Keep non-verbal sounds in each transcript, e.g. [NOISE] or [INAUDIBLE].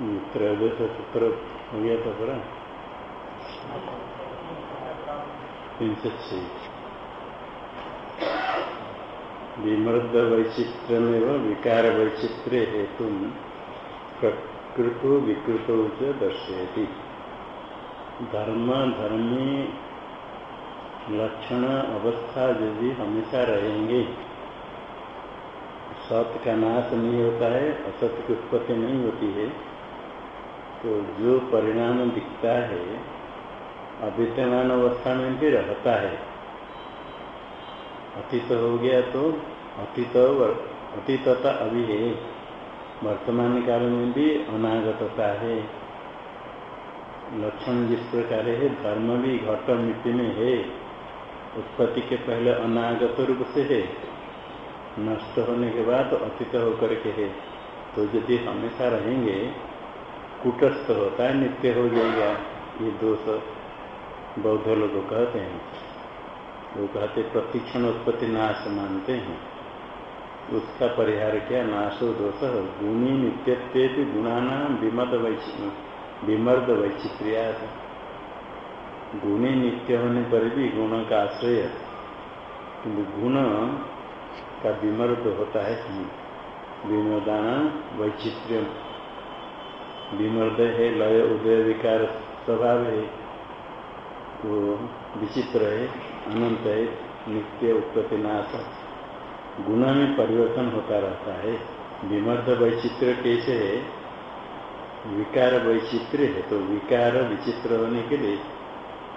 त्रयोदश सूत्र हो गया था पूरा विमृद विकार वैचित्र्य हेतु प्रकृतो विकृतो दर्शयति धर्म धर्मी लक्षण अवस्था यदि हमेशा रहेंगे सत्य का नाश नहीं होता है असत्य की उत्पत्ति नहीं होती है तो जो परिणाम दिखता है, अविद्यमान अवस्था में भी रहता है। अतीत हो गया तो अतीत अतीतता अभी है। वर्तमान काल में भी अनागतता है। लक्षण जिस प्रकार है, धर्म भी घट मिट्टी में है। उत्पत्ति के पहले अनागत रूप से है। नष्ट होने के बाद अतीत होकर के है। तो यदि हमेशा रहेंगे कुटस्थ होता है, नित्य हो जाएगा। ये दोष बौद्ध लोग कहते हैं। वो कहते प्रतिक्षण उत्पत्ति नाश मानते हैं। उसका परिहार क्या? नाशो दोष गुणी नित्यत्व गुणाना विमद विमर्द वैचित्रिया गुणी नित्य होने पर भी गुण का आश्रय किंतु गुण का विमर्द होता है विनोदाना वैचित्र्य विमर्द है, लय, उदय, विकार, स्वभाव है। वो विचित्र है, अनंत है, नित्य उत्पत्ति नाश गुण में परिवर्तन होता रहता है। विमर्द वैचित्र कैसे है? विकार वैचित्र है तो विकार विचित्र होने के लिए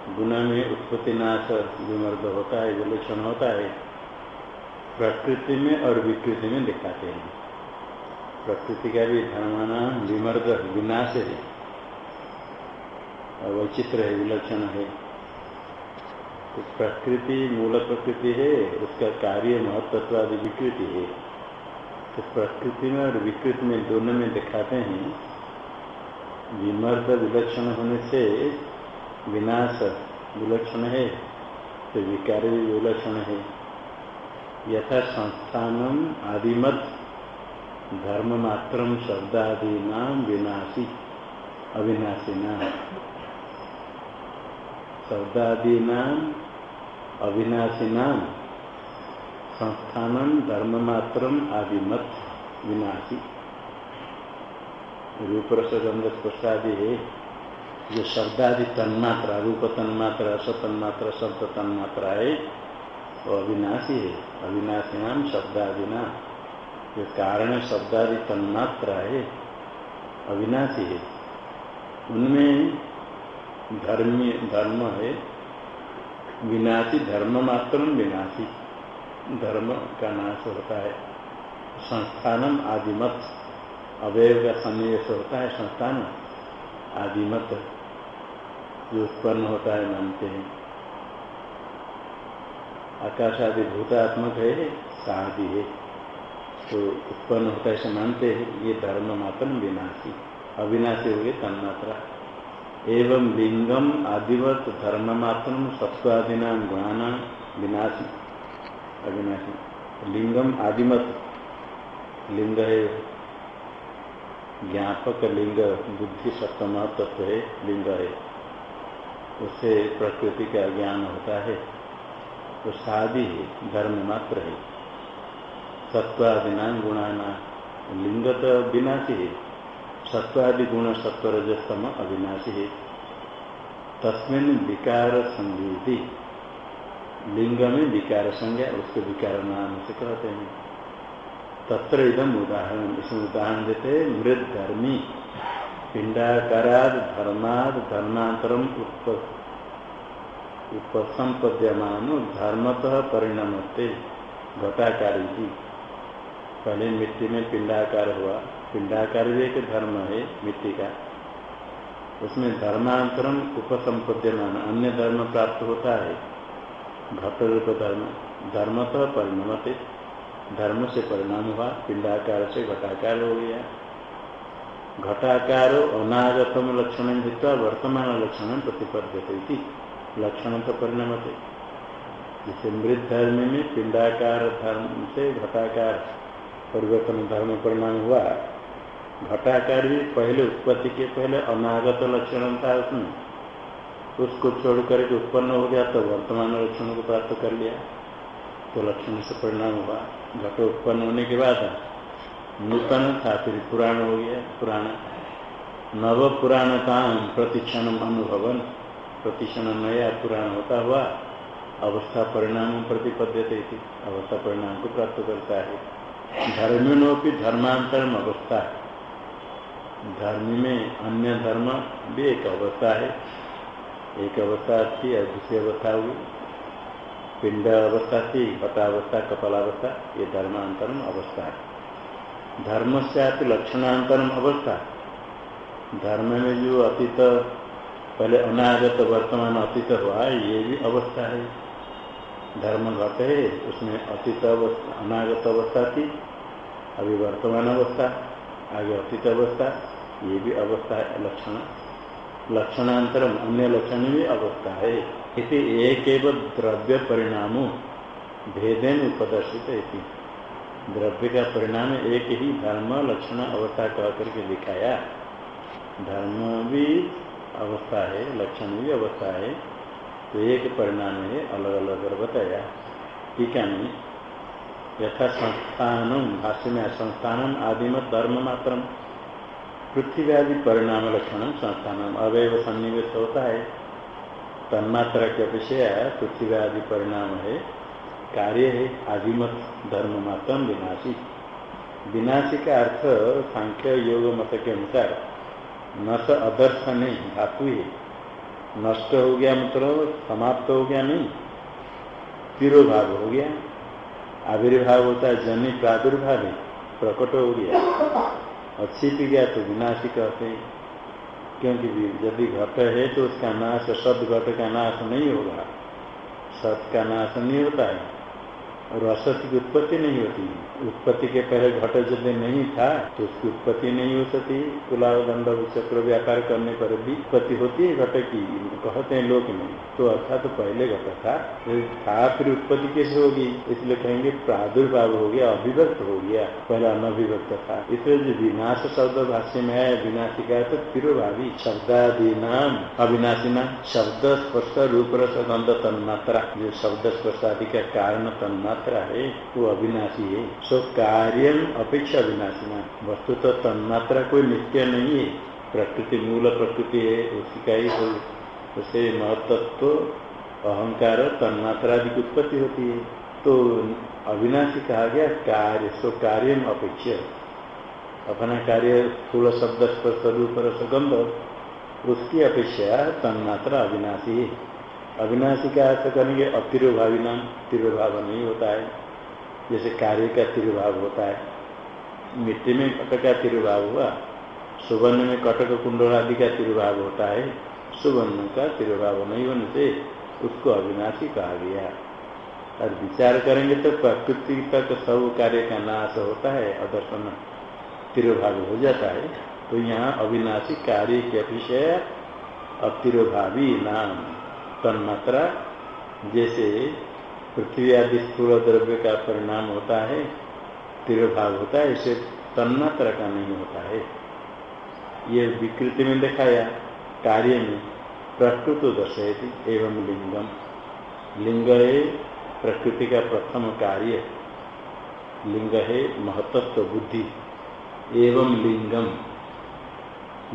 गुण में उत्पत्ति नाश विमर्द होता है, विलक्षण होता है। प्रकृति में और विकृति में दिखाते हैं। प्रकृति का भी धर्माना विमर्द विनाश है। वैचित्र है, विलक्षण है। तो प्रकृति, मूल प्रकृति है, उसका कार्य महत्ववादी विकृति है। तो प्रकृति में और विकृति में दोनों में दिखाते हैं। विमर्द विलक्षण होने से विनाश विलक्षण है तो विकार भी विलक्षण है। यथा संस्थान आदिमत धर्म मात्र शब्दादीना विनाशी अविनाशीना। शब्दादीना, अविनाशीना। संस्थान धर्म मात्र आदिमत विनाशी। रूप रसगंध स्पर्शादि है। जो शब्दादि तन्मात्रा रूप तन्मात्रा सतन्मात्रा शब्द तन्मात्रा है, वो अविनाशी है। अविनाशी नाम शब्दादिना। जो कारण शब्दादि तन्मात्रा है, अविनाशी है। उनमें धर्मी, धर्म है, विनाशी, धर्म मात्र विनाशी। धर्म का नाश होता है, संस्थानम आदिमत। अवयव का सन्निवेश होता है, संस्थान आदिमत। जो उत्पन्न होता है, मानते हैं। आकाश आदि भूतात्मक है शादी है। तो उत्पन्न होता है मानते हैं, ये धर्म मात्र विनाशी, अविनाशी हो गए तन्मात्रा। एवं लिंगम आदिवत धर्म मात्र सत्वादीना गुणाना विनाशी, अविनाशी। लिंगम आदिमत, लिंग है, ज्ञापक लिंग, बुद्धि सप्तम तत्व है, लिंग है। उससे प्रकृति का ज्ञान होता है तो शादी धर्म मात्र है। सत्वादिना गुणाना। लिंग तो विनाशी है सत्वादि गुण सत्वरजस्तम अविनाशी। है तस्मिन विकार संगीति लिंग में विकार संज्ञा उसको विकार नाम से कहते हैं। तत्र इदम उदाहरण। इसमें उदाहरण देते मृद धर्मी पिंडाकाराद धर्माद धर्मांतरम उपसंपद्यमान धर्मतः परिणमते। घटाकारी पहले मिट्टी में पिंडाकार हुआ। पिंडाकार भी एक धर्म है, मिट्टी का। उसमें धर्मांतरम उपसंपद्यमान अन्य धर्म प्राप्त होता है। घट रूप धर्म धर्मतः परिणमते। धर्म से परिणाम हुआ, पिंडाकार से घटाकार हो गया। घटाकार अनागतम लक्षण हित्वा वर्तमान लक्षण प्रतिपद्यते लक्षण तो परिणाम थे जैसे मृत धर्म में पिंडाकार धर्म से घटाकार। परिवर्तन धर्म परिणाम हुआ। घटाकार भी पहले उत्पत्ति के पहले अनागत लक्षण था उसमें। उसको छोड़ करके उत्पन्न हो गया तो वर्तमान लक्षण को प्राप्त कर लिया। तो लक्षण से परिणाम हुआ। घट उत्पन्न होने के बाद नूतन था, फिर पुराण हो गया, पुराण। नव पुराण पुराणता प्रतिक्षण अनुभवन, प्रतिक्षण नया पुराण होता हुआ अवस्था परिणाम प्रतिपद्य थी। अवस्था परिणाम को प्राप्त करता है। धर्मियों की धर्मांतरम अवस्था है। धर्म में अन्य धर्म भी एक अवस्था है। एक अवस्था थी दूसरी अवस्था हुई। पिंड अवस्था थी घटावस्था कपालावस्था, ये धर्मांतरम अवस्था है। धर्म से आती लक्षणांतरम अवस्था धर्म में जो अतीत, पहले अनागत, वर्तमान अतीत हुआ है ये भी अवस्था है। धर्म घट है उसमें अतीत अवस्था, अनागत अवस्था थी, अभी वर्तमान अवस्था, आगे अतीत अवस्था, ये भी अवस्था है, लक्षण। लक्षणांतरम, अन्य लक्षण भी अवस्था है। इसे एक द्रव्य परिणाम, भेदेन उपदर्शित है द्रव्य का परिणाम एक ही धर्म, लक्षण, अवस्था कह करके दिखाया। धर्म भी अवस्था है, लक्षण भी अवस्था है। तो एक परिणाम है अलग अलग कर बताया। टीका में यथा संस्थान भाष्य में संस्थान आदिमत, धर्म मात्र पृथ्वी आदि परिणाम लक्षण संस्थान अवयव सन्निवेश होता है। तन्मात्रा के अपेक्षा पृथ्वी आदि परिणाम है। कार्य है, आदिमत, धर्म मात्र विनाशी। विनाशी का अर्थ सांख्य, योग, मत के अनुसार। न स अदर्श नहीं धातु है। नष्ट हो गया मतलब समाप्त हो गया नहीं। तिरोभाव हो गया। आविर्भाव होता है, जन्य प्रादुर्भाव है, प्रकट हो गया। और छिप गया तो विनाशी कहते हैं। क्योंकि यदि घट है तो उसका नाश सद घट का नाश नहीं होगा। सत का नाश नहीं होता है। और असत की उत्पत्ति नहीं होती उत्पत्ति के पहले घट यदि नहीं था तो उसकी उत्पत्ति नहीं हो सकती कुलाव दंड चक्र व्यापार करने पर भी उत्पत्ति होती है घट की कहते हैं लोक में। तो अर्थात तो पहले घट था था फिर उत्पत्ति कैसे होगी। इसलिए कहेंगे प्रादुर्भाव हो गया, अभिव्यक्त हो गया। पहले अनभिव्यक्त था। इसलिए जो विनाश शब्द भाष्य में है विनाशी का तो फिर तिरुभावी शब्दादि नाम अविनाशी नाम शब्द स्पर्श रूप रस गंध तन्मात्रा। जो शब्द स्पर्श आदि का कारण तन्मात्रा मात्रा है, वो अविनाशी है। सो कार्य अपेक्षा अविनाशी ना वस्तु तो तन्मात्रा कोई नित्य नहीं है। प्रकृति मूल प्रकृति है उसी का ही उसे महत्व अहंकार तन्मात्रा आदि की उत्पत्ति होती है। तो अविनाशी कहा गया, कार्य, सो कार्य अपेक्षा अपना कार्य स्थूल शब्द, स्पर्श, रूप सुगंध उसकी अपेक्षा तन्मात्रा अविनाशी है। अविनाशी का अर्थ करेंगे अतिरुभावी नाम तिरुभाव नहीं होता है। जैसे कार्य का तिरुभाव होता है। मिट्टी में कटक का तिरुभाव हुआ, सुवर्ण में कटक कुंडल आदि का तिरुभाव होता है, सुवर्ण का तिरुभाव नहीं होने से उसको अविनाशी कहा गया। और विचार करेंगे तो प्रकृति तक सब कार्य का नाश होता है, अदर्शन तिरुभाव हो जाता है। तो यहाँ अविनाशी कार्य के अतिशय अतिरुभावी नाम, तन्मात्रा, जैसे पृथ्वी आदि स्थूल द्रव्य का परिणाम होता है तिरभाव होता है, इसे तन्मात्रा का नहीं होता है। ये विकृति में दिखाया, कार्य में प्रकृत दर्शयती, एवं लिंगम। लिंग है प्रकृति का प्रथम कार्य। लिंग है महतत्व बुद्धि। एवं लिंगम।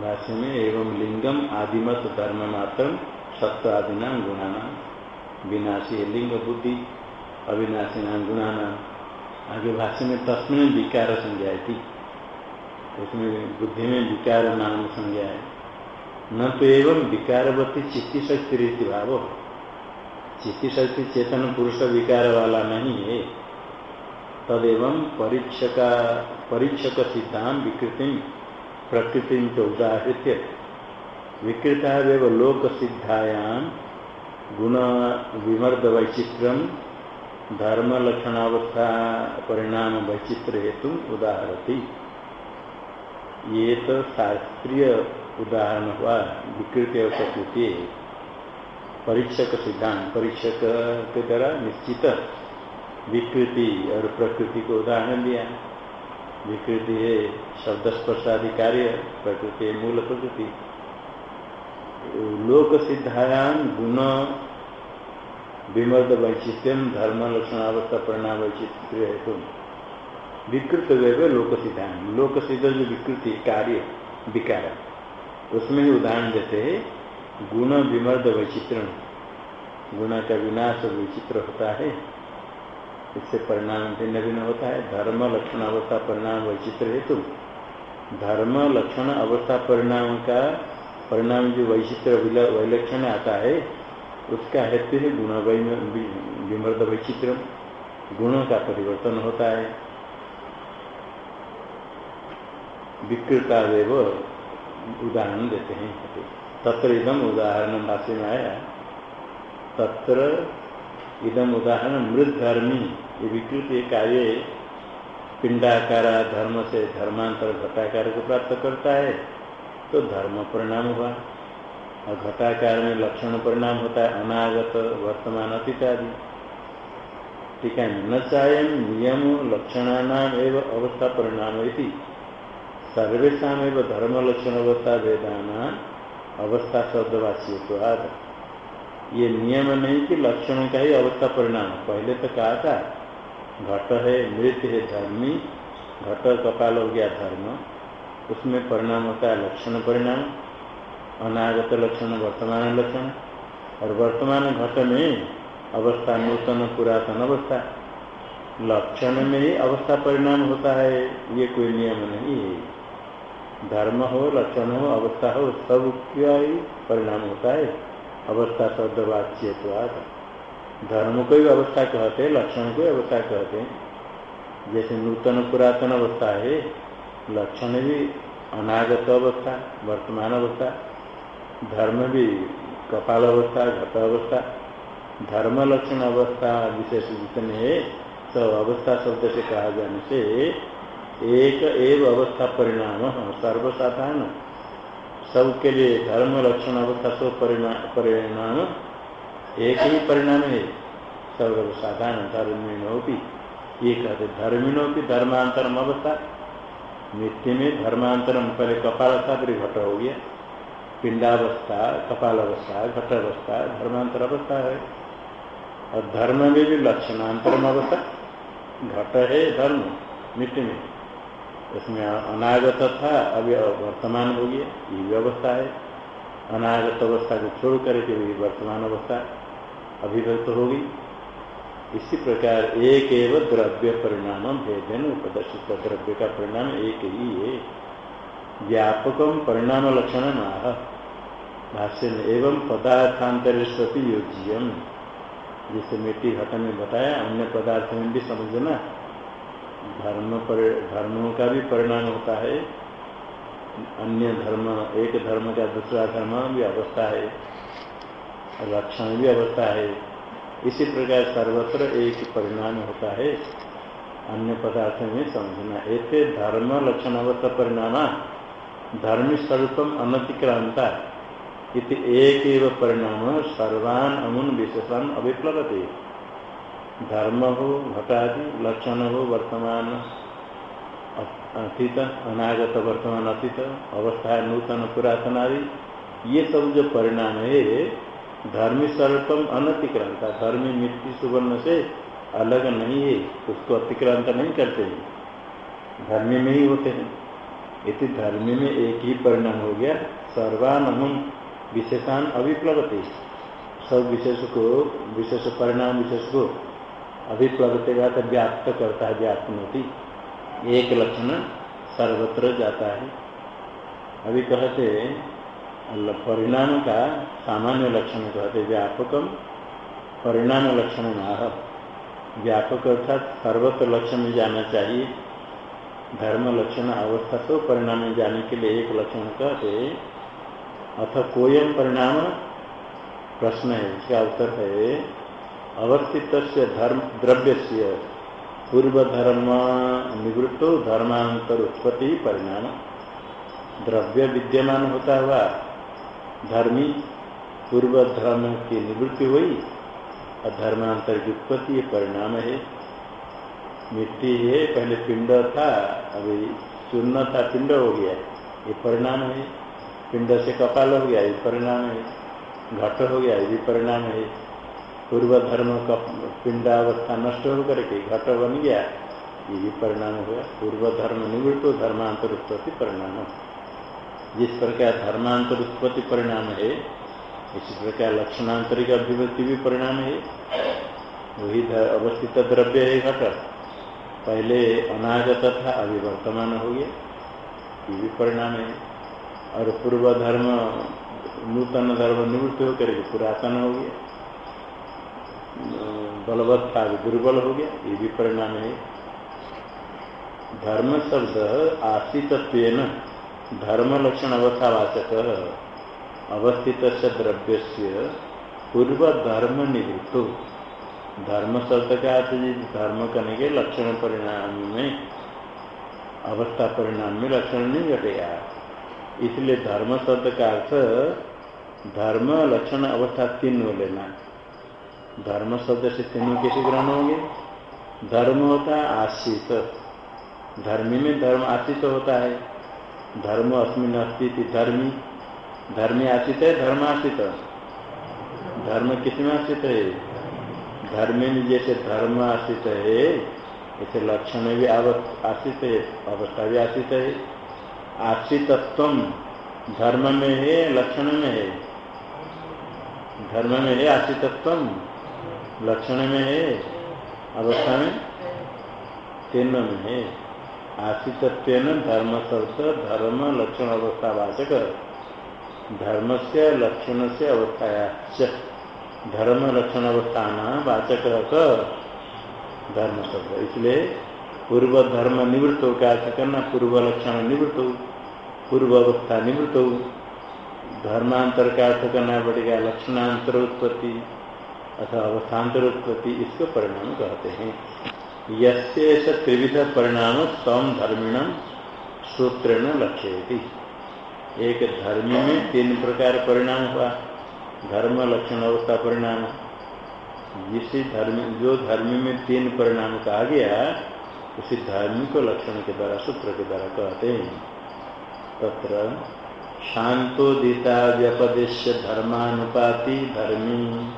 भाष्य में एवं लिंगम आदिमत धर्म मात्र सत्व आदि नाम विनाशी है लिंग बुद्धि, अविनाशी नाम गुणाना आगे भाष्य में तस्मिन विकार संज्ञा थी उसमें बुद्धि में विकार नाम संज्ञा है। न तो एवं विकारवती चित्ती शक्ति रीति भाव। चित्ती शक्ति चेतन पुरुष विकार वाला नहीं है। तदेव परीक्षका, परीक्षक सिद्धांत विकृति, प्रकृति तो उदाहृत्य विकृता लोक सिद्धायाम गुण विमर्द वैचित्रम धर्म लक्षणावस्था परिणाम वैचित्र हेतु उदाहरती। ये तो शास्त्रीय उदाहरण हुआ विकृति प्रकृति परीक्षक सिद्धांत, परीक्षक के द्वारा निश्चित विकृति और प्रकृति को उदाहरण दिया। विकृति है शब्द स्पर्शादि कार्य प्रकृति मूल प्रकृति। लोक सिद्धायान गुण विमर्द वैचित्यम धर्म लक्षणावस्था परिणाम वैचित्र हेतु। विकृत वे लोक सिद्धांत लोक सिद्ध जो विकृति कार्य, विकार। उसमें ही उदाहरण देते हैं, गुण विमर्द वैचित्रण। गुण का विनाश विचित्र होता है। इससे परिणाम भिन्न भिन्न होता है। धर्म लक्षण अवस्था परिणाम वैचित्र हेतु। धर्म लक्षण अवस्था परिणाम का परिणाम जो वैचित्र वैलक्षण आता है, उसका हेतु है गुण विमर्द वैचित्र। गुणों का परिवर्तन होता है। विकृता देव उदाहरण देते हैं। तत्र इदम उदाहरण भाष्य में आया। तत्र इदम उदाहरण मृत धर्मी ये विकृति कार्य पिंडाकार, धर्म से धर्मांतर, घटाकार को प्राप्त करता है। तो धर्म परिणाम हुआ। और घटाकार में लक्षण परिणाम होता है, अनागत, वर्तमान अतीत आदि ठीक है, न चाहे नियम लक्षणानाम एवं अवस्था परिणाम सर्वेशा धर्म लक्षण अवस्था वेदाना अवस्था शब्दवाची आदि ये नियम नहीं कि लक्षण का ही अवस्था परिणाम। पहले तो कहा था, घट है, मृत है धर्मी, घट कपाल हो गया धर्म। उसमें परिणाम होता है लक्षण परिणाम, अनागत लक्षण, वर्तमान लक्षण। और वर्तमान घट में अवस्था नूतन, पुरातन अवस्था। लक्षण में ही अवस्था परिणाम होता है, ये कोई नियम नहीं है। धर्म हो, लक्षण हो, अवस्था हो, सब क्या ही परिणाम होता है। अवस्था शब्द वाच्य धर्म को भी अवस्था कहते हैं, लक्षण को भी अवस्था कहते हैं। जैसे नूतन, पुरातन अवस्था है लक्षण भी अनागत अवस्था, वर्तमान अवस्था, धर्म भी कपाल अवस्था, घट अवस्था, धर्म लक्षण अवस्था विशेष जितने है, सब अवस्था शब्द से कहा जाने से एक एव अवस्था परिणाम सर्वसाधारण। सबके लिए धर्म लक्षण अवस्था सब परिणाम, एक ही परिणाम है, सर्वसाधारण धर्मिणों भी ये कहते धर्मिणों की धर्मांतरम अवस्था। मिट्टी में धर्मांतरम पहले कपाल था फिर घट हो गया। पिंडावस्था कपाल अवस्था घट अवस्था धर्मांतर अवस्था है। और धर्म में भी लक्षणांतरम अवस्था। घट है धर्म मिट्टी में। उसमें अनागत था, अभी वर्तमान हो गया, ये व्यवस्था है। अनागत अवस्था को छोड़ करके भी वर्तमान अवस्था अभिव्यक्त होगी इसी प्रकार एक एवं द्रव्य परिणाम भेदन उपदर्शित द्रव्य का परिणाम एक ही है। व्यापकम परिणाम लक्षण नाह भाष्य में एवं पदार्थांतर सती योज्यम। जिसे मिट्टी घट में बताया, अन्य पदार्थ में भी समझना। धर्म पर, धर्मों का भी परिणाम होता है। अन्य धर्म, एक धर्म का दूसरा धर्म भी अवस्था है। लक्षण भी अवस्था है। इसी प्रकार सर्वत्र एक परिणाम होता है। अन्य पदार्थ में समझना। एक धर्म लक्षणवत परिणाम। धर्म स्वरूपम अनतिक्रांता इति एक परिणाम। सर्वान अमुन विशेषण अभिप्लवते। धर्म हो, घटादि, लक्षण हो, वर्तमान अतीत, अनागत वर्तमान अतीत, अवस्था, नूतन, पुरातन आदि। ये सब जो परिणाम है धर्मी सर्वतम अनतिक्रांत, धर्मी मिट्टी सुवर्ण से अलग नहीं है, उसको अतिक्रांत नहीं करते हैं। धर्मी में ही होते हैं। इति धर्मी में एक ही परिणाम हो गया सर्वान विशेषान अभिप्लवते। सब विशेष को, विशेष परिणाम, विशेष को अभिप्लवते जाता व्याप्त करता है व्याप्ति एक लक्षण सर्वत्र जाता है। अभी कहते परिणाम का सामान्य लक्षण कहते व्यापकम, परिणाम लक्षण नाह। व्यापक अर्थात सर्वत्र लक्षण में जाना चाहिए। धर्म लक्षण अवस्था तो परिणाम में जाने के लिए एक लक्षण कहते अथ कोयम परिणाम, प्रश्न है, इसका उत्तर है अवस्थित धर्म द्रव्य से पूर्वधर्म, निवृत्त धर्मांतर उत्पत्ति, परिणाम। द्रव्य विद्यमान होता हुआ धर्मी पूर्व धर्म की निवृत्ति हुई और धर्मांतर की उत्पत्ति परिणाम है। मिट्टी है पहले पिंड था, अभी चूर्ण था, पिंड हो गया। ये परिणाम है। पिंड से कपाल हो गया, ये परिणाम है। घट हो गया, ये भी परिणाम है। पूर्व धर्म का पिंडावस्था नष्ट होकर करके घट बन गया, ये भी परिणाम हुआ। पूर्व धर्म निवृत्त धर्मांतर उत्पत्ति परिणाम जिस प्रकार धर्मांतर उत्पत्ति परिणाम है, इसी प्रकार लक्षणांतरिक अभिव्यक्ति भी परिणाम है। वही अवस्थित द्रव्य है घट पहले अनागत था, अभी वर्तमान हो गया। ये भी परिणाम है। और पूर्व धर्म, नूतन धर्म निवृत्त होकर पुरातन हो गया। बलवत् था दुर्बल हो गया। ये भी परिणाम है। धर्म शब्द आश्रित धर्म लक्षण अवस्थावाचक अवस्थित द्रव्य से पूर्व धर्म निवृत्त धर्म शब्द का धर्म करने के लक्षण परिणाम में अवस्था परिणाम में लक्षण नहीं घटेगा इसलिए धर्म शब्द का अर्थ धर्म लक्षण अवस्था तीन हो लेना। धर्म शब्द से तीनों कैसे ग्रहण होंगे? धर्म होता है आश्रित। धर्मी में धर्म आश्रित होता है। धर्म अस्मिन अस्थिति धर्मी धर्मी आश्रित है, धर्म आश्रित धर्म किसमें आश्रित है? धर्म में जैसे धर्म आश्रित है, ऐसे लक्षण भी आश्रित है, अवस्था भी आश्रित है। आश्रितत्व धर्म में है, लक्षण में है। धर्म में है आश्रितत्व लक्षण में है, अवस्था में तीनों में है। आश्रितत्व धर्म शब्द धर्म लक्षण अवस्थावाचक धर्म से लक्षण से अवस्थाया धर्म लक्षण अवस्थान वाचक धर्म शब्द इसलिए पूर्व धर्म निवृत्त हो क्या करना पूर्व लक्षण निवृत्त हो पूर्व अवस्था निवृत्त। हो धर्मांतर का अर्थ करना पड़ेगा लक्षणांतर उत्पत्ति अथवा अवस्थान्तर उत्पत्ति इसको परिणाम कहते हैं। यसे त्रिविध परिणाम सम धर्मिणम सूत्रेण लक्ष्य एक धर्मी में तीन प्रकार परिणाम हुआ। धर्म, लक्षण, अवस्था, परिणाम। जिस धर्म, जो धर्म में तीन परिणाम कहा गया, उसी धर्म को लक्षण के द्वारा, सूत्र के द्वारा कहते हैं। तत्र, शांतोदिता व्यपदेश धर्मानुपाति धर्मी।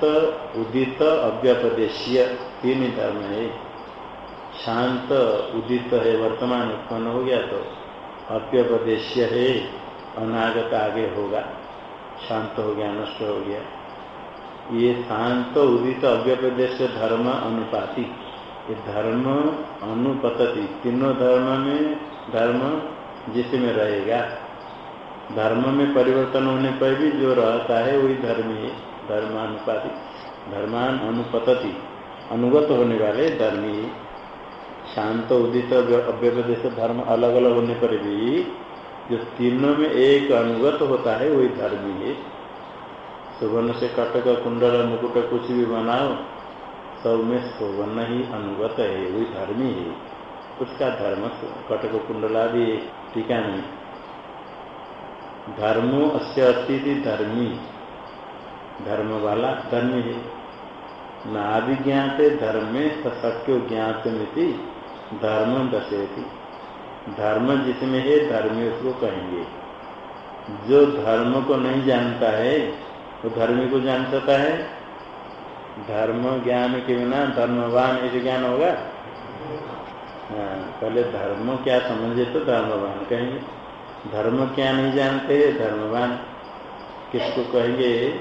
शांत, उदित, अव्यपदेशीय तीन ही धर्म है। शांत, उदित है, वर्तमान उत्पन्न हो गया तो अप्यपदेश्य है, अनागत आगे होगा, शांत हो गया, नष्ट हो गया। ये शांत, उदित अव्यपदेश धर्म अनुपाति। ये धर्म अनुपतति। तीनों धर्म में धर्म जिसमें रहेगा। धर्म में परिवर्तन होने पर भी जो रहता है, वही धर्म ही। धर्मानुपाति धर्मान अनुपतति अनुगत होने वाले धर्मी, शांत उदित अव्यपदेश धर्म अलग अलग होने पर भी जो तीनों में एक अनुगत होता है, वही धर्मी है। सुवर्ण से कटक, कुंडल, मुकुट, कुछ भी बनाओ, सब में सुवर्ण ही अनुगत है, वही धर्मी है। उसका धर्म कटक, कुंडल आदि टीका नहीं धर्मो अस्य अतिथि धर्मी। धर्म वाला धर्मी है। न आदि नाभिज्ञाते धर्मे सत्यो ज्ञात मिति धर्म दशेती धर्म जिसमें है, धर्मी उसको कहेंगे। जो धर्म को नहीं जानता है, वो धर्मी को जान सकता है। धर्म ज्ञान के बिना धर्मवान ऐसे ज्ञान होगा? हाँ पहले धर्म क्या समझे तो धर्मवान कहेंगे। धर्म क्या नहीं जानते, धर्मवान किसको कहेंगे?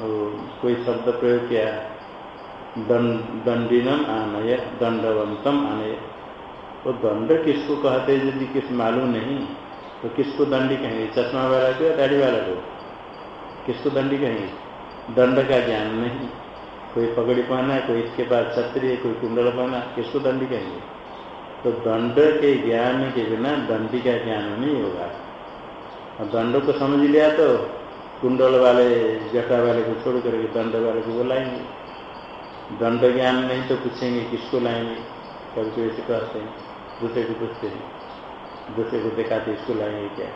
कोई शब्द प्रयोग किया दंडिनम आनय, दंडवंतम आनय। वो दंड किसको कहते हैं? यदि किस मालूम नहीं तो किसको दंडी कहेंगे? चश्मा वाला को या दाढ़ी वाला को? किसको दंडी कहेंगे? दंड का ज्ञान नहीं। कोई पगड़ी पहना कोई इसके पास छत्री है, कोई कुंडल पहना किसको दंडी कहेंगे? तो दंड के ज्ञान के बिना दंडी का ज्ञान नहीं होगा। और दंड को समझ लिया तो कुंडल वाले, जटा वाले को छोड़ करके दंड वाले को बुलाएँगे दंड ज्ञान नहीं तो पूछेंगे किसको लाएँगे? कभी कोई ऐसे कहते हैं, दूसरे को पूछते हैं, दूसरे को दिखाते इसको लाएँगे क्या?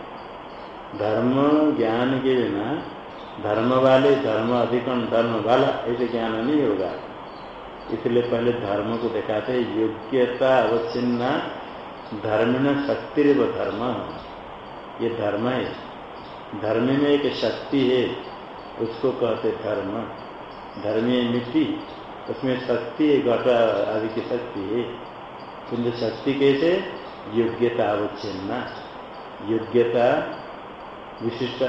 धर्म ज्ञान के बिना, धर्म वाले, धर्म अधिकम धर्म वाला, ऐसे ज्ञान नहीं होगा। इसलिए पहले धर्म को दिखाते योग्यता अवच्छिन्ना धर्म शक्ति व धर्म। ये धर्म है। धर्म में एक शक्ति है, उसको कहते धर्म। धर्मी मिट्टी, उसमें शक्ति घट आदि की शक्ति है। किंतु शक्ति कैसे? योग्यता अवच्छिन्ना। योग्यता विशिष्ट,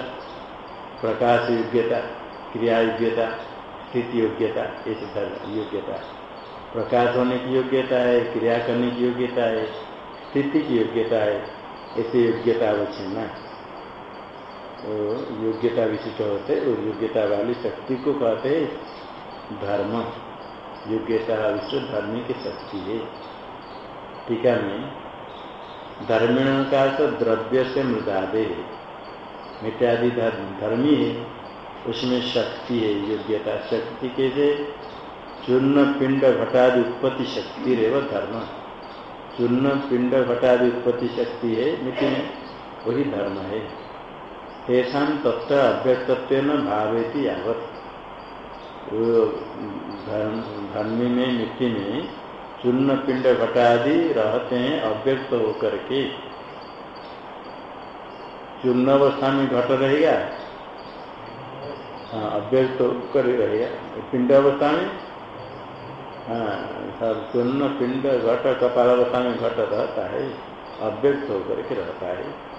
प्रकाश योग्यता, क्रिया योग्यता, स्थिति योग्यता, ऐसे धर्म, योग्यता। प्रकाश होने की योग्यता है, क्रिया करने की योग्यता है, स्थिति की योग्यता है, ऐसे योग्यता अवच्छिन्ना। योग्यता विशिष्ट होते और योग्यता वाली शक्ति को कहते हैं धर्म। योग्यता विशिष्ट धर्म की शक्ति है। टीका में धर्मिण का तो द्रव्य से मृदादे मित्यादि धर्मी है। उसमें शक्ति है, योग्यता शक्ति कैसे चूर्ण, पिंड, घटादि उत्पत्ति शक्ति रे रेव धर्म। चूर्ण, पिंड, घटादि उत्पत्ति शक्ति है मिट्टी में वही धर्म है। तेषा तत्व अव्यक्तत्व न भावेती यावत। धर्मी में मिट्टी में चूर्ण पिंड घटादि रहते हैं अव्यक्त होकर के। चूर्ण अवस्था में घट रहेगा? हाँ अव्यक्त होकर रहेगा। पिंड अवस्था में? हाँ चूर्ण पिंड घट कपाल अवस्था में घट रहता है अव्यक्त होकर के रहता है।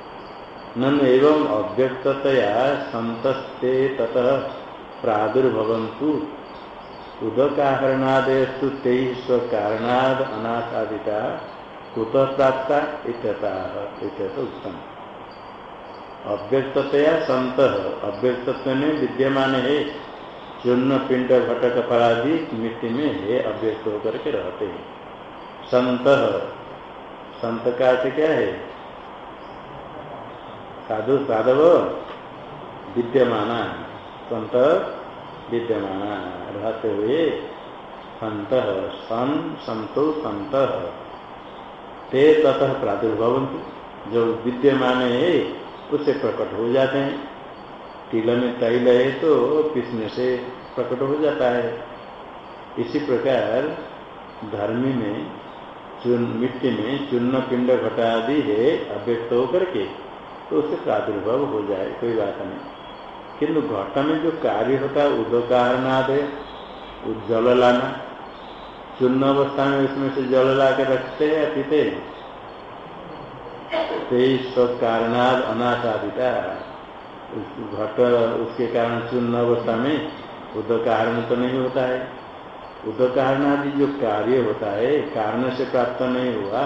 नन एवं अव्यक्ततया संतस्ते ततः प्रादुर्भवंतु उदकाहरणादयस्तु ते स्वकारणाद अनासादिता कुत प्राप्ता? इत्यतः। उत्तम अव्यक्ततया संत अव्यक्तत्व में विद्यमान है। चूर्ण पिंड घटक पराधि मिट्टी में है अव्यक्त होकर के रहते हैं। संत संत का क्या है? साधु साधव विद्यमान, संत विद्यमान, रहते हुए संत, सन, संतो, संत। ते ततः प्रादुर्भव जो विद्यमान है, उससे प्रकट हो जाते हैं। तिल में तैल है तो पिसने से प्रकट हो जाता है। इसी प्रकार धर्मी में, चून, मिट्टी में चूर्ण पिंड घटा आदि है, अव्यक्त होकर के तो उससे प्रादुर्भाव हो जाए, कोई बात नहीं। किंतु घट में जो कार्य होता है उदकारनाद है जल लाना चूर्ण अवस्था में उसमें से जल ला के रखते हैं पीते तेईस कारणाद अनासादिता घट, उसके कारण चूर्ण अवस्था में उदक कारण तो नहीं होता है। आदि जो कार्य होता है, कारण से प्राप्त नहीं हुआ,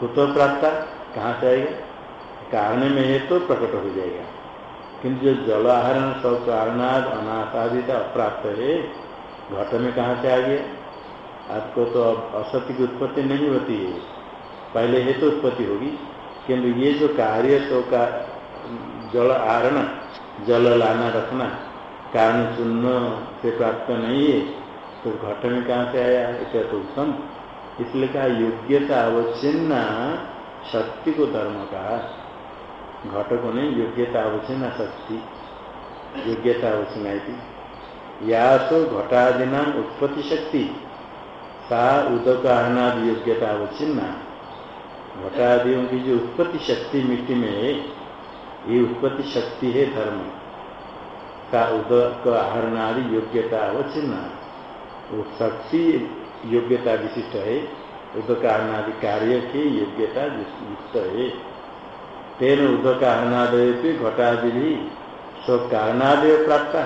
कुत प्राप्त कहाँ से आएगा? कारण में है तो प्रकट हो जाएगा। किंतु जो जल आहरण सब कारणाद अनासादिता अप्राप्त है, घट में कहाँ से आ गया? आपको तो अब असत्य की उत्पत्ति नहीं होती है। पहले है तो उत्पत्ति होगी। किंतु ये जो कार्य तो का जल आहरण जल लाना, रखना, कारण चुन्न से प्राप्त नहीं है तो घट में कहाँ से आया? इसे तो उत्तम। इसलिए कहा, योग्यता अवच्छिन्ना, शक्ति को धर्म कहा। घट को नहीं योग्यता अवच्छिन्ना शक्ति, योग्यता अवच्छिन्ना या तो घटादिना उत्पत्ति शक्ति, सा उदक आहनाद योग्यता अवच्छिन्ना। घटादियों की जो उत्पत्ति शक्ति मिट्टी में है, ये उत्पत्ति शक्ति है धर्म। का उदक आहरण आदि योग्यता अवचिन्न वो शक्ति योग्यता विशिष्ट है उदक आहरणादि कार्य की योग्यता युक्त है। तेन उदक आहरणादय भी घटादि भी स्व कारणादय प्राप्त।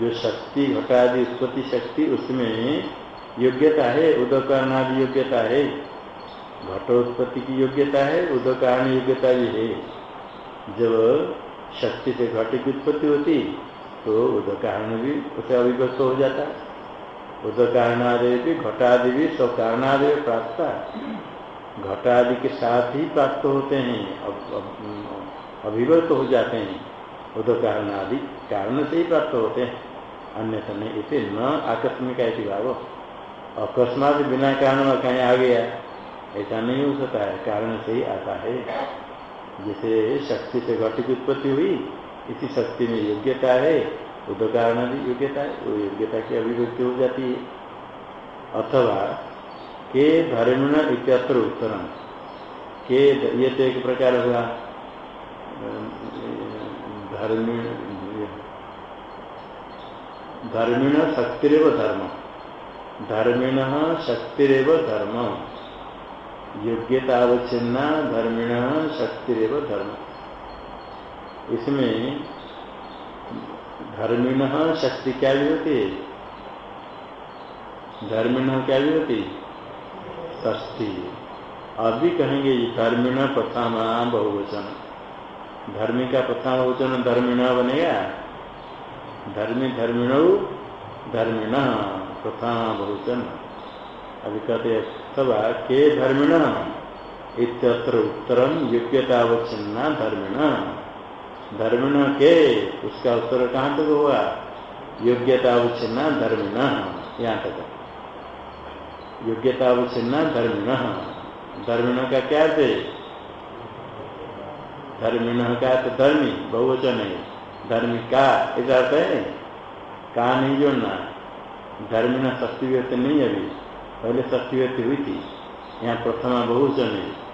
जो शक्ति, घटादि उत्पत्ति शक्ति, उसमें योग्यता है उदक कारणादि योग्यता है। घटोत्पत्ति की योग्यता है उदक कारण योग्यता भी है। जब शक्ति से घट की उत्पत्ति होती तो उदक कारण भी उसे अभिव्यक्त हो जाता। है उदक कारणादि भी घटादि भी सब कारणादि प्राप्त। घटादि के साथ ही प्राप्त होते हैं अभिव्यक्त हो जाते हैं। उदक कारण आदि कारण से ही प्राप्त होते हैं। अन्यथा नहीं इसे न आकस्मिक ऐसी भाव। अकस्मात बिना कारण कहीं आ गया, ऐसा नहीं हो सकता है। कारण से ही आता है। जैसे शक्ति से घट की उत्पत्ति हुई, इसी शक्ति में योग्यता है। उद कारण भी योग्यता है वो योग्यता की अभिव्यक्ति हो जाती है। अथवा के धर्मिण इत्यत्र उत्तरम के ये तो एक प्रकार हुआ। धर्मी धर्मिण शक्तिरव धर्म। धर्मिण शक्तिरव धर्म। योग्यतावच्छिन्ना धर्मिण शक्तिरव धर्म। इसमें धर्मिण शक्ति क्या भी होती है धर्मिण क्या भी होती ष्ठी अभी कहेंगे धर्मिण प्रथम बहुवचन। धर्मी का प्रथम बहुवचन धर्मिण बनेगा। धर्मी धर्मिण धर्मिण प्रथम बहुवचन अभी कहते अथवा के धर्मिण? इत्यत्र उत्तरम योग्यतावच्छिन्ना धर्मिण। धर्मिण के? उसका उत्तर कहाँ तक हुआ योग्यता अवच्छिन्ना धर्मिण। यहाँ तक। योग्यता अवच्छिन्ना धर्मिण। धर्मिण का क्या है? धर्मिण का तो धर्मी, बहुवचन है। धर्मी का ऐसा अर्थ है, का नहीं जोड़ना। धर्मिण शक्ति व्यक्ति नहीं अभी। पहले शक्ति व्यक्ति हुई थी। यहाँ प्रथमा बहुवचन है।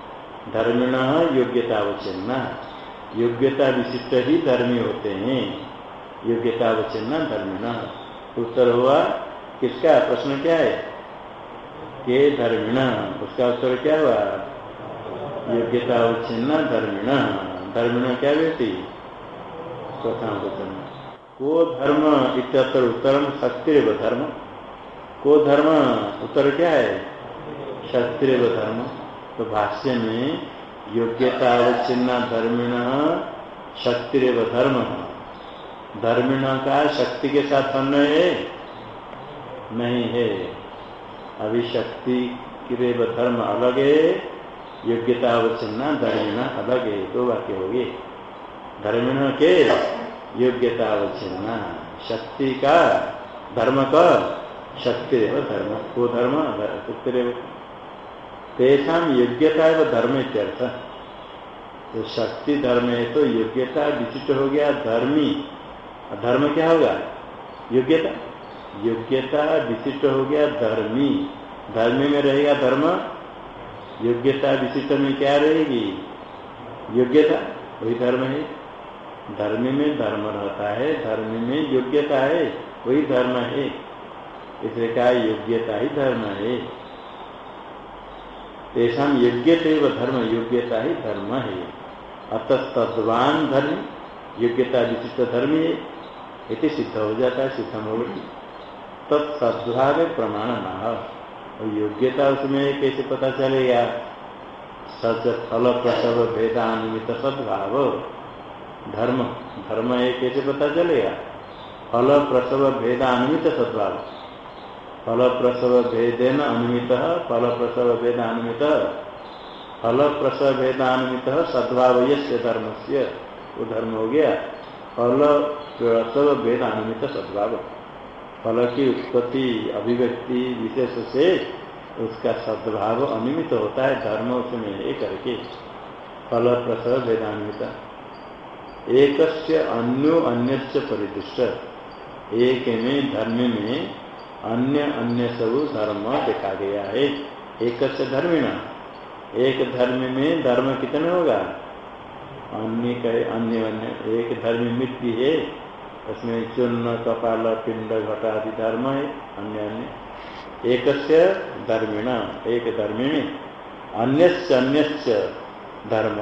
धर्मिण योग्यता अवच्छिन्ना योग्यता विशिष्ट ही धर्मी होते हैं। योग्यता अवचिन्न धर्मिण। उत्तर हुआ, किसका? प्रश्न क्या है? के धर्मिण। उसका उत्तर क्या हुआ? योग्यता अवचिन्न धर्मिण। धर्मिण क्या व्यक्ति? प्रथम वचन को धर्म इतर उत्तरम शक्तिरव धर्म। को धर्म उत्तर क्या है? शक्तिरव धर्म। तो भाष्य में योग्यता अवच्छिन्न धर्मिण शक्ति धर्म। धर्मिण का शक्ति के साथ अन्वय है? नहीं है। अभी शक्ति धर्म अलग है योग्यता अवच्छिन्न धर्मिण अलग है दो वाक्य हो गए। धर्मिण के योग्यता अवच्छिन्न शक्ति का धर्म का शक्ति धर्म को धर्म शक्ति तेषा योग्यता है धर्म इत्यर्थ। तो शक्ति धर्म है तो योग्यता विशिष्ट हो गया, धर्मी। धर्म क्या होगा? योग्यता। योग्यता विशिष्ट हो गया धर्मी। धर्मी में रहेगा धर्म? योग्यता विशिष्ट में क्या रहेगी? योग्यता? वही धर्म है। धर्म में धर्म रहता है, धर्म में योग्यता है, वही धर्म है। इसलिए कहा योग्यता ही धर्म है। तेषा योग्यते व धर्म, योग्यता ही धर्म है। अतः तद्वान धर्म, योग्यता विशिष्ट धर्म है। इति सिद्ध हो जाता है, सिद्धम हो तत्सद्भाव प्रमाण और योग्यता उसमें कैसे पता चलेगा? सच फल प्रसव भेदान्वित सद्भाव। धर्म धर्म है कैसे पता चलेगा? फल प्रसव भेदान्वित सद्भाव। फल प्रसव भेदेन अनुमित फल प्रसव भेदान्वित। फल प्रसव भेदान्वित सद्भाव से धर्म से वो धर्म हो गया। फल प्रसव भेदान्वित सद्भाव। फल की उत्पत्ति अभिव्यक्ति विशेष से उसका सद्भाव अनिमित होता है धर्म उसमें एक करके। फल प्रसव भेदान्वित एक अन्यो अन्य परिदृष्ट। एक में धर्म में अन्य अन्य सब धर्म देखा गया है। एक धर्मिण। एक धर्म में धर्म कितने होगा? अन्य कहे अन्य अन्य। एक धर्म मिट्टी है। उसमें चूर्ण कपाल, पिंड, घटा आदि धर्म है अन्य अन्य एक धर्मिण एक धर्मिणी। अन्य अन्य धर्म।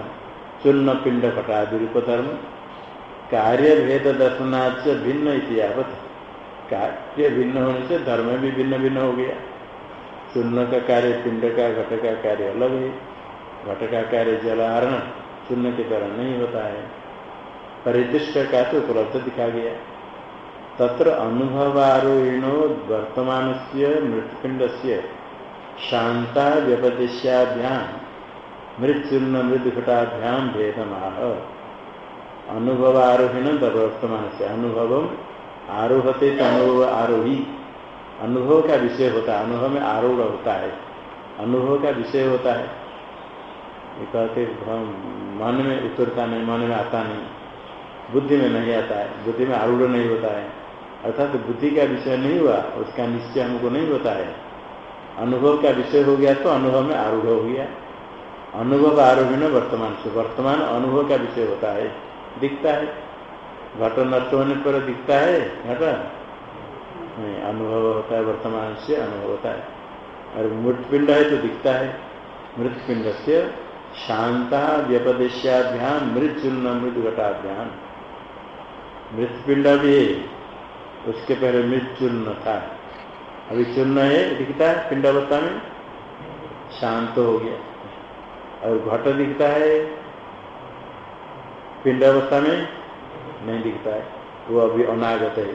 चूर्ण पिंड घटादि रूप धर्म। कार्य भेद दर्शनाच भिन्न इतिहावत कार्य भिन्न होने से धर्म भी भिन्न भिन्न हो गया। शून्य का कार्य, पिंड का, घट का कार्य अलग है। घट का कार्य जलाहरण शून्य के तरह नहीं होता है। परिदृष्ट का तो उपलब्ध दिखा गया। तत्र अनुभवारोहिणो वर्तमान से मृतपिंड से शांता व्यपदेश्याभ्याम मृत्युन्न मृदघटाभ्याम भेदमाह। अनुभवारोहिण वर्तमान से अनुभव आरोहते तो अनुभव आरोही। अनुभव का विषय होता है, अनुभव में आरूढ़ होता है। अनुभव का विषय होता है। कहते मन में उतरता नहीं, मन में आता नहीं। बुद्धि में नहीं आता है, बुद्धि में आरूढ़ नहीं होता है। अर्थात तो बुद्धि का विषय नहीं हुआ, उसका निश्चय हमको नहीं होता है। अनुभव का विषय हो गया तो अनुभव में आरूढ़ हो गया। अनुभव आरोहण वर्तमान से, वर्तमान अनुभव का विषय होता है, दिखता है। घट नष्ट होने पर दिखता है, घट? नहीं, अनुभव होता है, वर्तमान से अनुभव होता है। और मृतपिंड है तो दिखता है। मृतपिंड से शांता व्यपदेशाभ्याम मृत्युन्न मृत घटाभ्याम मृतपिंड भी उसके पहले मृत मृत्युन्न था अभी चूर्ण है, दिखता है पिंडावस्था में। शांत हो गया। और घट दिखता है, पिंडावस्था में नहीं दिखता है। वो अभी अनागत है।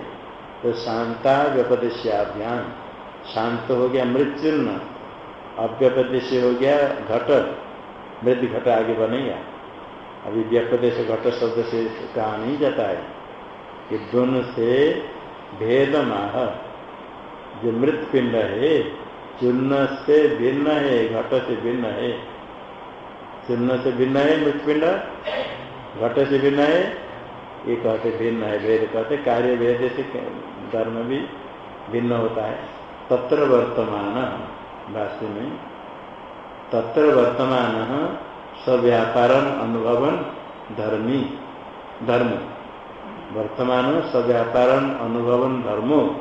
तो शांता व्यपदेश्याभ्यान शांत हो गया मृत मृत्युन्न। अव्यपदेश हो गया, घट। मृत घट आगे बनेगा। अभी व्यपदेश घट शब्द से कहा नहीं जाता है। कि दोनों से भेद माह जो मृत पिंड है चूर्ण से भिन्न है, घट से भिन्न है। चूर्ण से भिन्न है मृत पिंड, घट से भिन्न है ये कहते भिन्न है, भेद कहते कार्य भेद से धर्म भी भिन्न होता है। तत्र वर्तमान, भाष्य में। तत्र वर्तमान, सव्यापारम अनुभवन धर्मी, धर्म। वर्तमान सव्यापारम अनुभवन धर्मो।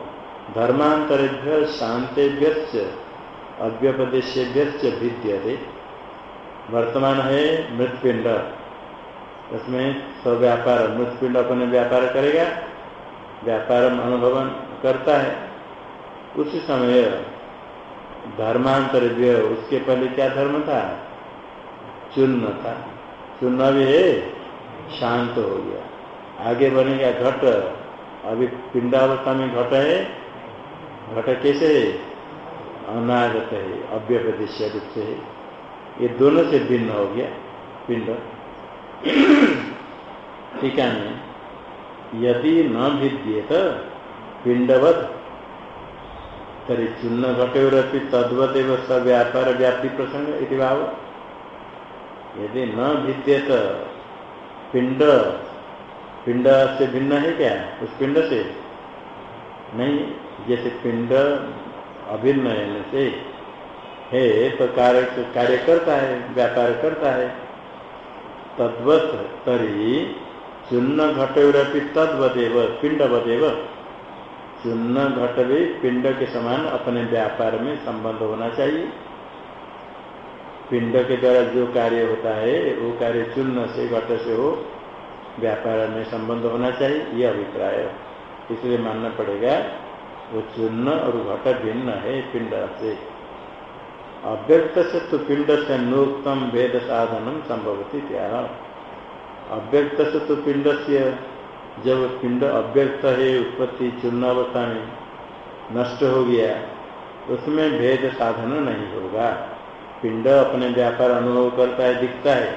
धर्मांतरेभ्य शांतेभ्य अव्यपदेशेभ्य भिद्यते। वर्तमान है मृतपिंड उसमें सब व्यापार मृतपिंड अपने व्यापार करेगा। व्यापार अनुभव करता है। उस समय धर्मांतर उसके पहले क्या धर्म था? चूर्ण था। चूर्ण भी है, शांत हो गया। आगे बनेगा घट। अभी पिंडावस्था में घट है। घट कैसे है? अनागत है अव्यप्रदेश रूप से है। ये दोनों से भिन्न हो गया, पिंड। ठीक है यदि न भिद्येत, पिंडवत तरी चूर्ण घटे तद्वत एवं व्यापार व्याप्ति प्रसंग यदि न भिद्येत, पिंड पिंड से भिन्न है क्या? उस पिंड से? नहीं, जैसे पिंड अभिन्न से है तो कार्य कार्य करता है, व्यापार करता है। तद्वत तरी चूर्ण घटोरपि तद्वदेव, पिंडवदेव। चूर्ण घट भी पिंड के समान अपने व्यापार में संबंध होना चाहिए। पिंड के द्वारा जो कार्य होता है, वो कार्य चूर्ण से, घट से हो व्यापार में संबंध होना चाहिए, ये अभिप्राय इसलिए मानना पड़ेगा, वो चूर्ण और घट भिन्न है पिंड से। अव्यक्त से तो पिंड से नोक्तम भेद साधन संभवती क्या अव्यक्त से तो पिंड से जब पिंड अव्यक्त है, उत्पत्ति चूर्णावस्था में नष्ट हो गया, उसमें भेद साधन नहीं होगा। पिंड अपने व्यापार अनुभव करता है, दिखता है।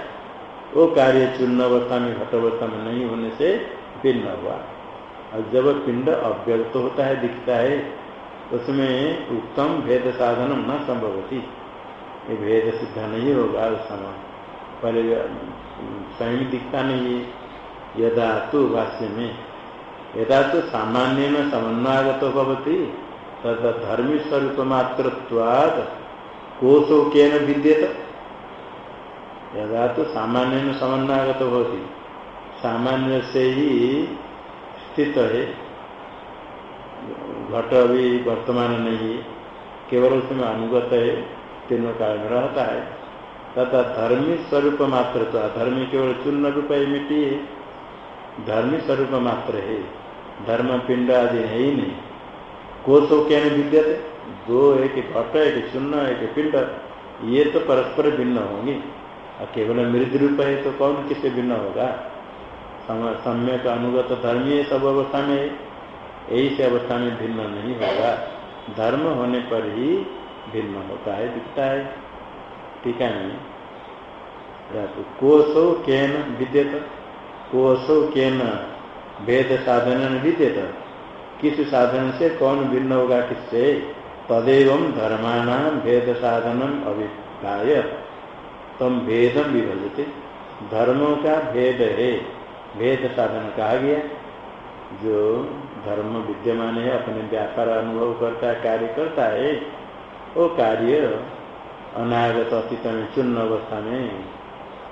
वो कार्य चूर्णावस्था में घटावस्था में नहीं होने से भिन्न हुआ। और जब पिंड अव्यक्त होता है, दिखता है, उसमें उत्तम भेद साधन न संभवती। ये भेद सिद्ध नहीं होगा उस समय। पहले स्वयं दिखता नहीं है। यदा तो भाष्य में यदा तो सामान्य न समन्वयगत होती तथा धर्मी स्वरूप मात्रवाद कोशो के न विद्यत यदा तो सामान्य समन्वयगत होती सामान्य से ही स्थित है। घट अभी वर्तमान नहीं। है केवल उसमें अनुगत है। तीनों काल में रहता है। तथा धर्मी स्वरूप मात्र तो धर्मी केवल चूर्ण रूप मिट्टी है। धर्मी स्वरूप मात्र है। धर्म, पिंड आदि है ही नहीं। कोशो क्या विद्यते? दो एक घट, एक चूर्ण, एक पिंड। ये तो परस्पर भिन्न होंगे। और केवल मृद रूप है तो कौन किससे भिन्न होगा? सम्यक अनुगत धर्मी सब अवस्था में यही से अवस्था में भिन्न नहीं होगा। धर्म होने पर ही भिन्न होता है, दिखता है। टीका नहीं कोशो केन विद्यत कोशो केन भेद साधन विद्यत। किस साधन से कौन भिन्न होगा किससे? तदेव धर्मान भेद साधनम अभिप्राय। तम भेदम विभजते। धर्मों का भेद है। भेद साधन कहा गया। जो धर्म विद्यमान है, अपने व्यापार अनुभव करता है कार्य करता है, वो कार्य अनागत अतीत में चूर्ण अवस्था में,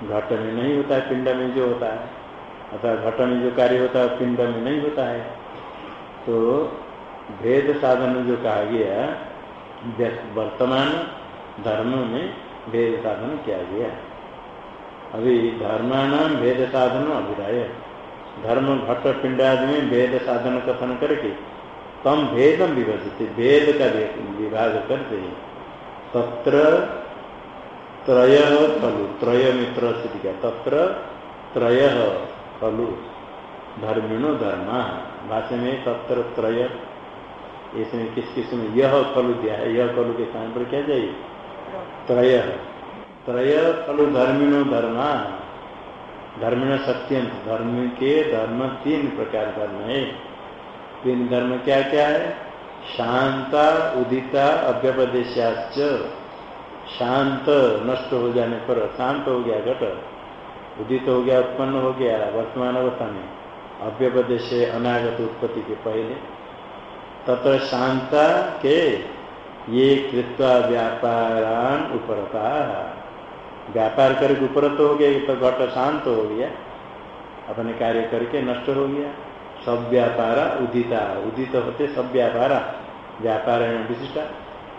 घट में नहीं होता है पिंड में जो होता है। अथवा घट में जो कार्य होता है, पिंड में नहीं होता है। तो भेद साधन जो कहा गया वर्तमान धर्म में भेद साधन किया गया। अभी धर्माणाम भेद साधन अभिराय धर्म घट पिंड आदि में भेद साधन कथन करके तम भेदम विभजते भेद का विभाग करते हैं। तत्र त्रय खलु, त्रय मित्र स्थिति तत्र त्रय खलु, धर्मिणो धर्म। भाषा में तत्र त्रय, इसमें किस किसमें यह खलु दिया है? यह खलु के स्थान पर क्या चाहिए त्रय। त्रय खलु धर्मिणो धर्म। धर्मिण सत्यंत धर्म के धर्म तीन प्रकार धर्म है। तीन धर्म क्या क्या है? शांता, उदिता अव्यपदेशाच शांत नष्ट हो जाने पर शांत हो गया घट। उदित हो गया, उत्पन्न हो गया, वर्तमान अवस्था में। अव्यपदेश अनागत उत्पत्ति के पहले। तथा शांता के ये कृत्वा व्यापारान उपरता। व्यापार करके उपरत हो गया तो घट शांत हो गया। अपने कार्य करके नष्ट हो गया। सब व्यापार उदिता, उदित होते सब व्यापार। व्यापार है विशिष्टा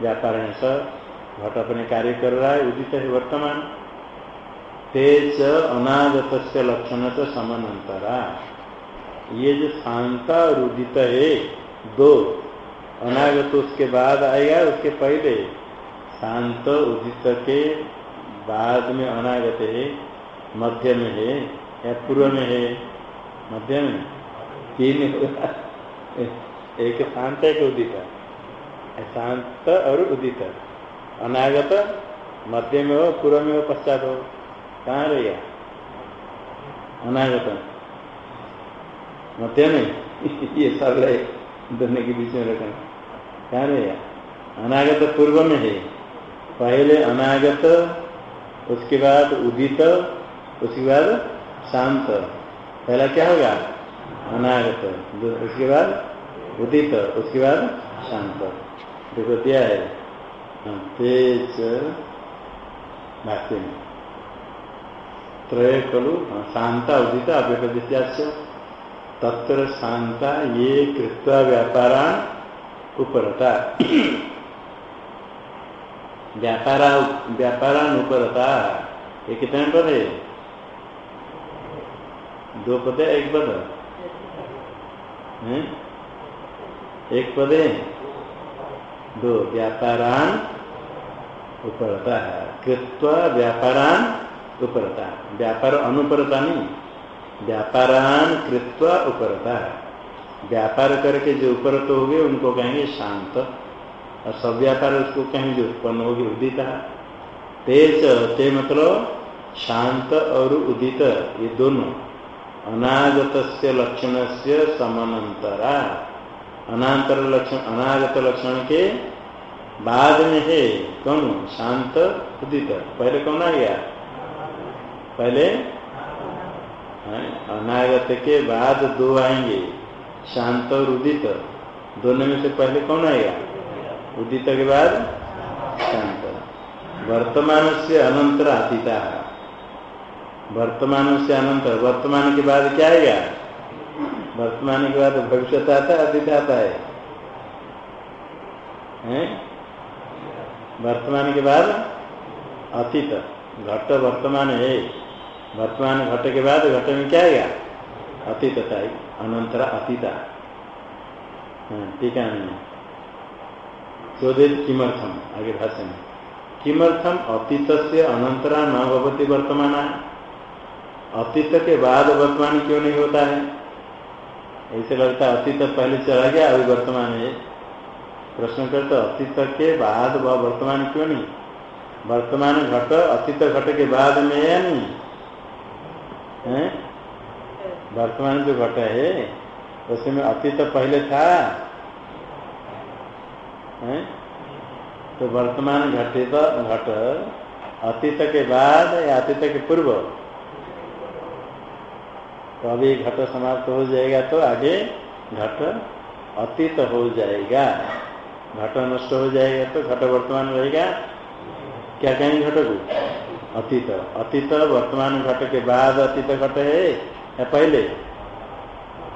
व्यापार स घट अपने कार्य कर रहा है, उदित है वर्तमान। तेज अनागत से लक्षण से समानांतरा। ये जो शांता और उदित है, दो अनागत उसके बाद आएगा उसके पहले। शांत उदित के बाद में अनागत है, मध्य में है, या पूर्व में है, मध्य में? तीन [LAUGHS] एक शांत, एक उदित। शांत और उदित। अनागत, मध्य में हो, पूर्व में हो, पश्चात हो। कहाँ रहेगा अनागत। मध्य में। [LAUGHS] ये सरल है दोनों के बीच में रखना। कहाँ रहेगा अनागत पूर्व में है। पहले अनागत, उसके बाद उदित, उसके बाद शांत। पहला क्या होगा? अनागत। उसके बाद उदित, उसके बाद शांत। देखो, दिया है। तेज भाष्य में। त्रय खलु शांता, उदित अव्यपदित्याच तत्र शांता, ये कृत्वा व्यापारा उपरता। व्यापारा, व्यापारान उपरता। ये कितने पद है? दो पद है, एक पद? है? एक पद है? दो। व्यापारान उपरता है। कृत्वा व्यापारान उपरता। व्यापार अनुपरता नहीं। व्यापारान कृत्वा उपरता व्यापार करके जो उपरत हो गए उनको कहेंगे शांत। और सब व्यापार उसको कहेंगे उत्पन्न होगी, उदित। तेज, ते मतलब शांत और उदित, ये दोनों। अनागत लक्षण से समानांतरा। अनांतर लक्षण, अनागत लक्षण के बाद में है, कौन? शांत, उदित। पहले कौन आ गया? पहले? अनागत के बाद दो आएँगे। शांत और उदित। दोनों में से पहले कौन आएगा? उदित के बाद शांत। वर्तमान से अनंतर अतीता वर्तमान से अनंतर। वर्तमान के बाद क्या आएगा? वर्तमान के बाद भविष्य आता है अतीत आता है। हैं? वर्तमान के बाद अतीत घट वर्तमान है। वर्तमान घट के बाद घट में क्या आएगा? अतीतता, अनंतर अतीता। ठीक है नहीं किमर्थम, आगे भाषा में। किमर्थम अतीत से अनंतरा न भवती वर्तमान। अतीत के बाद वर्तमान क्यों नहीं होता है? ऐसे लगता है अतीत पहले चला गया, अभी वर्तमान है। प्रश्न करते अतीत के बाद वह वर्तमान क्यों नहीं? वर्तमान घट, अतीत घट के बाद में या नहीं? है? वर्तमान जो घट है, उसमें अतीत पहले था। है? तो वर्तमान घटित घट, अतीत के बाद या अतीत के पूर्व? तो अभी घट समाप्त हो जाएगा तो आगे घट अतीत हो जाएगा। घट नष्ट हो जाएगा तो घट वर्तमान रहेगा। क्या कहेंगे घट को अतीत। अतीत वर्तमान घट के बाद अतीत घट है। या पहले।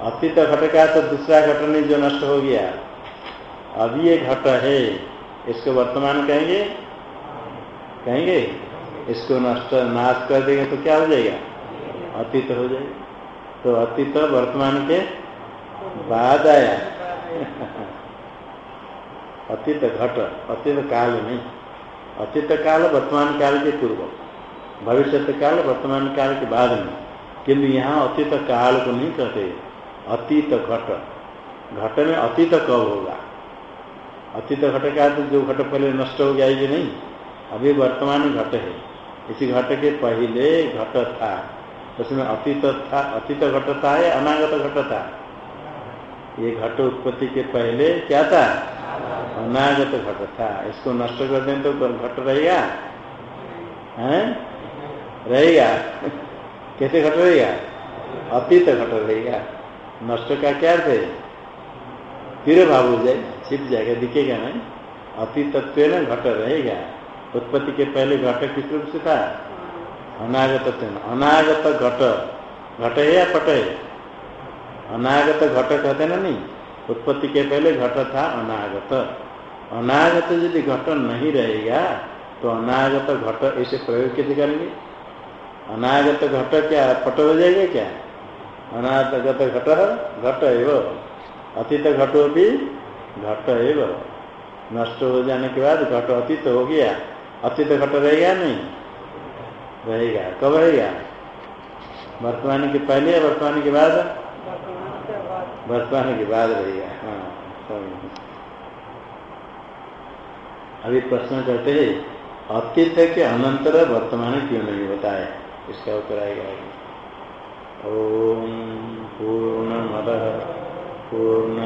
अतीत घट का तो दूसरा घट नहीं जो नष्ट हो गया। अभी ये घट है, इसको वर्तमान कहेंगे? कहेंगे? इसको नष्ट, नाश कर देंगे तो क्या हो जाएगा? अतीत हो जाएगा। तो अतीत वर्तमान के बाद आया। [LAUGHS] अतीत घट, अतीत काल नहीं। अतीत काल वर्तमान काल के पूर्व। भविष्य काल वर्तमान काल के बाद में। किंतु यहाँ अतीत काल को नहीं कहते। अतीत घट। घट में अतीत कब होगा? अतीत घट का तो जो घट पहले नष्ट हो गया ये नहीं? अभी वर्तमान घट है। इसी घट के पहले घट था। उसमें अतीत था। अतीत घट था या अनागत घट था? ये घट उत्पत्ति के पहले क्या था? अनागत घट था। इसको नष्ट कर दें तो घट रहेगा? रहेगा। कैसे घट रहेगा अतीत घट रहेगा नष्ट का क्या अर्थ है? फिर भाव हो जाए छिप जाएगा, दिखेगा नहीं। अतीतत्व में घट रहेगा। उत्पत्ति के पहले घट किस रूप से था? अनागत अनागत घट। घट है या पट है? अनागत घट कहते ना नहीं? उत्पत्ति के पहले घट था अनागत। अनागत यदि घट नहीं रहेगा तो अनागत घट ऐसे प्रयोग कैसे करेंगे? अनागत घट क्या? पट हो जाएगा क्या? अनागत घट घट एवं अतीत घटो भी घट एवं नष्ट हो जाने के बाद घट अतीत हो गया। अतीत घट रहेगा नहीं? रहेगा। कब रहेगा? वर्तमान के पहले वर्तमान के बाद? वर्तमान के बाद रहेगा। हाँ अभी प्रश्न करते हैं, अतीत के अनंतर वर्तमान क्यों नहीं है इसका उत्तर आएगा। ओम पूर्ण मद पूर्ण